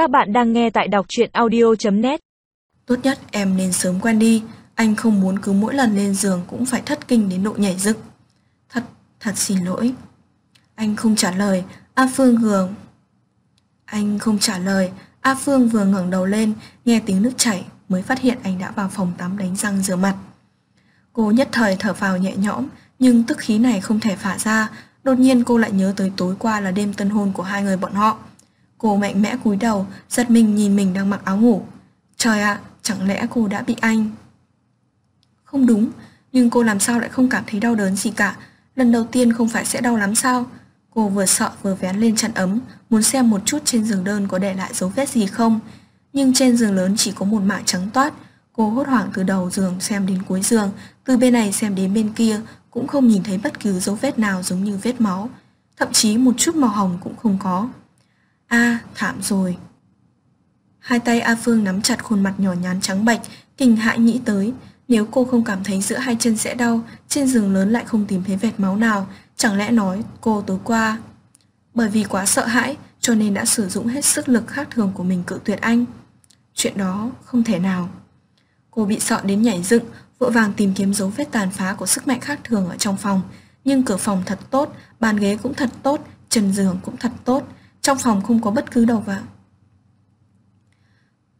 Các bạn đang nghe tại đọc truyện audio.net Tốt nhất em nên sớm quen đi, anh không muốn cứ mỗi lần lên giường cũng phải thất kinh đến độ nhảy dựng. Thật, thật xin lỗi. Anh không trả lời, A Phương vừa... Anh không trả lời, A Phương vừa ngẩng đầu lên, nghe tiếng nước chảy mới phát hiện anh đã vào phòng tắm đánh răng rửa mặt. Cô nhất thời thở vào nhẹ nhõm, nhưng tức khí này không thể phả ra, đột nhiên cô lại nhớ tới tối qua là đêm tân hôn của hai người bọn họ. Cô mạnh mẽ cúi đầu, giật mình nhìn mình đang mặc áo ngủ. Trời ạ, chẳng lẽ cô đã bị anh? Không đúng, nhưng cô làm sao lại không cảm thấy đau đớn gì cả. Lần đầu tiên không phải sẽ đau lắm sao? Cô vừa sợ vừa vén lên chăn ấm, muốn xem một chút trên giường đơn có để lại dấu vết gì không. Nhưng trên giường lớn chỉ có một mảng trắng toát. Cô hốt hoảng từ đầu giường xem đến cuối giường, từ bên này xem đến bên kia, cũng không nhìn thấy bất cứ dấu vết nào giống như vết máu. Thậm chí một chút màu hồng cũng không có. A, thảm rồi. Hai tay A Phương nắm chặt khuôn mặt nhỏ nhắn trắng bạch, kinh hãi nghĩ tới, nếu cô không cảm thấy giữa hai chân sẽ đau, trên giường lớn lại không tìm thấy vệt máu nào, chẳng lẽ nói cô tối qua. Bởi vì quá sợ hãi, cho nên đã sử dụng hết sức lực khác thường của mình cự tuyệt anh. Chuyện đó không thể nào. Cô bị sợ đến nhảy dựng, vội vàng tìm kiếm dấu vết tàn phá của sức mạnh khác thường ở trong phòng. Nhưng cửa phòng thật tốt, bàn ghế cũng thật tốt, trần giường cũng thật tốt, trong phòng không có bất cứ đầu vào.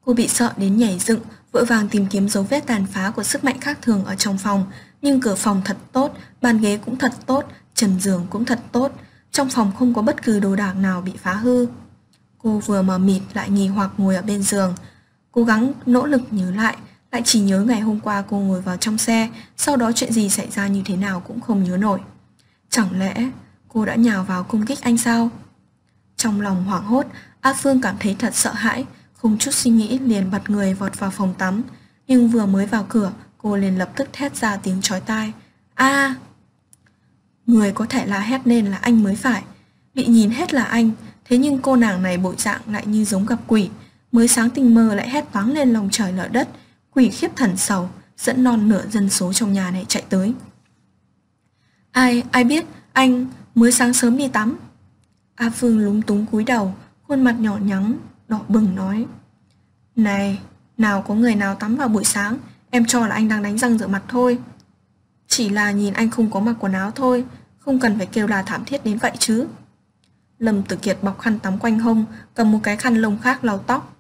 Cô bị sợ đến nhảy dựng, vội vàng tìm kiếm dấu vết tàn phá của sức mạnh khác thường ở trong phòng, nhưng cửa phòng thật tốt, bàn ghế cũng thật tốt, trần giường cũng thật tốt, trong phòng không có bất cứ đồ đạc nào bị phá hư. Cô vừa mờ mịt lại nghi hoặc ngồi ở bên giường, cố gắng nỗ lực nhớ lại, lại chỉ nhớ ngày hôm qua cô ngồi vào trong xe, sau đó chuyện gì xảy ra như thế nào cũng không nhớ nổi. Chẳng lẽ cô đã nhào vào công kích anh sao? Trong lòng hoảng hốt, A Phương cảm thấy thật sợ hãi, không chút suy nghĩ liền bật người vọt vào phòng tắm. Nhưng vừa mới vào cửa, cô liền lập tức thét ra tiếng chói tai. a Người có thể là hét lên là anh mới phải. Bị nhìn hết là anh, thế nhưng cô nàng này bộ dạng lại như giống gặp quỷ. Mới sáng tình mơ lại hét toáng lên lòng trời lở đất, quỷ khiếp thần sầu, dẫn non nửa dân số trong nhà này chạy tới. Ai, ai biết, anh mới sáng sớm đi tắm. A Phương lúng túng cúi đầu, khuôn mặt nhỏ nhắn, đỏ bừng nói. Này, nào có người nào tắm vào buổi sáng, em cho là anh đang đánh răng rửa mặt thôi. Chỉ là nhìn anh không có mặc quần áo thôi, không cần phải kêu là thảm thiết đến vậy chứ. Lâm Tử Kiệt bọc khăn tắm quanh hông, cầm một cái khăn lông khác lau tóc.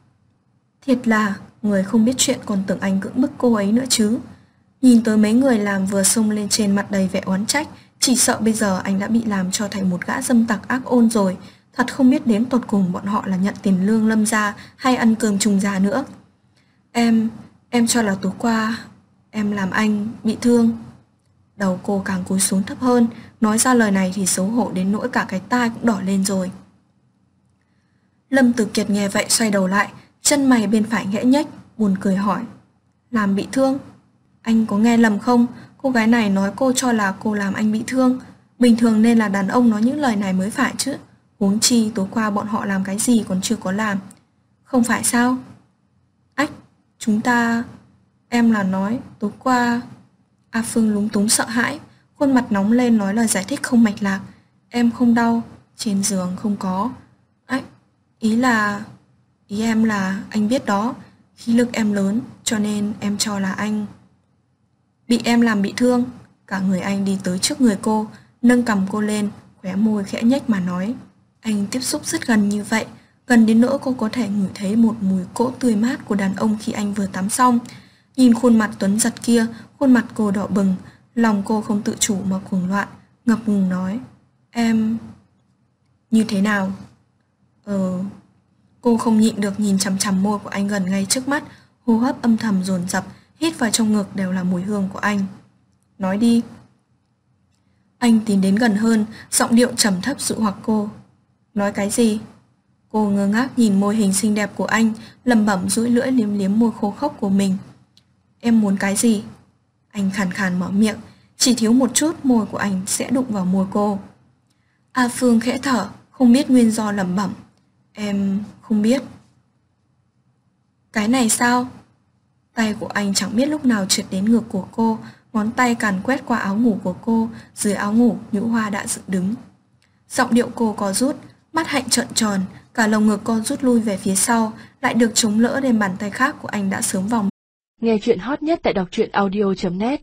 Thiệt là, người không biết chuyện còn tưởng anh cưỡng bức cô ấy nữa chứ. Nhìn tới mấy người làm vừa sung lên trên mặt đầy vẻ oán trách, chỉ sợ bây giờ anh đã bị làm cho thành một gã dâm tặc ác ôn rồi, thật không biết đến tột cùng bọn họ là nhận tiền lương lâm gia hay ăn cơm trùng già nữa. Em, em cho là tối qua, em làm anh bị thương. Đầu cô càng cúi xuống thấp hơn, nói ra lời này thì xấu hổ đến nỗi cả cái tai cũng đỏ lên rồi. Lâm Tử Kiệt nghe vậy xoay đầu lại, chân mày bên phải nhẽ nhếch, buồn cười hỏi. Làm bị thương? Anh có nghe lầm không? Cô gái này nói cô cho là cô làm anh bị thương. Bình thường nên là đàn ông nói những lời này mới phải chứ. Huống chi tối qua bọn họ làm cái gì còn chưa có làm. Không phải sao? Ách, chúng ta... Em là nói, tối qua... A Phương lúng túng sợ hãi, khuôn mặt nóng lên nói lời giải thích không mạch lạc. Em không đau, trên giường không có. Ách, ý là... Ý em là anh biết đó, khí lực em lớn cho nên em cho là anh... Bị em làm bị thương, cả người anh đi tới trước người cô, nâng cầm cô lên, khóe môi khẽ nhếch mà nói. Anh tiếp xúc rất gần như vậy, gần đến nỗi cô có thể ngửi thấy một mùi cỗ tươi mát của đàn ông khi anh vừa tắm xong. Nhìn khuôn mặt tuấn giật kia, khuôn mặt cô đỏ bừng, lòng cô không tự chủ mà cuồng loạn, ngập ngừng nói. Em... Như thế nào? Ờ... Cô không nhịn được nhìn chằm chằm môi của anh gần ngay trước mắt, hô hấp âm thầm dồn dập, hít vào trong ngực đều là mùi hương của anh. Nói đi. Anh tiến đến gần hơn, giọng điệu trầm thấp dụ hoặc cô. Nói cái gì? Cô ngơ ngác nhìn môi hình xinh đẹp của anh, lầm bẩm rũi lưỡi liếm liếm môi khô khốc của mình. Em muốn cái gì? Anh khàn khàn mở miệng, chỉ thiếu một chút môi của anh sẽ đụng vào môi cô. A Phương khẽ thở, không biết nguyên do lẩm bẩm. Em không biết. Cái này sao? Tay của anh chẳng biết lúc nào trượt đến ngực của cô, ngón tay càn quét qua áo ngủ của cô, dưới áo ngủ nhũ hoa đã dựng đứng. Giọng điệu cô có rút, mắt hạnh trợn tròn, cả lồng ngực con rút lui về phía sau, lại được chống lỡ nên bàn tay khác của anh đã sớm vòng. Nghe chuyện hot nhất tại đọc truyện audio.net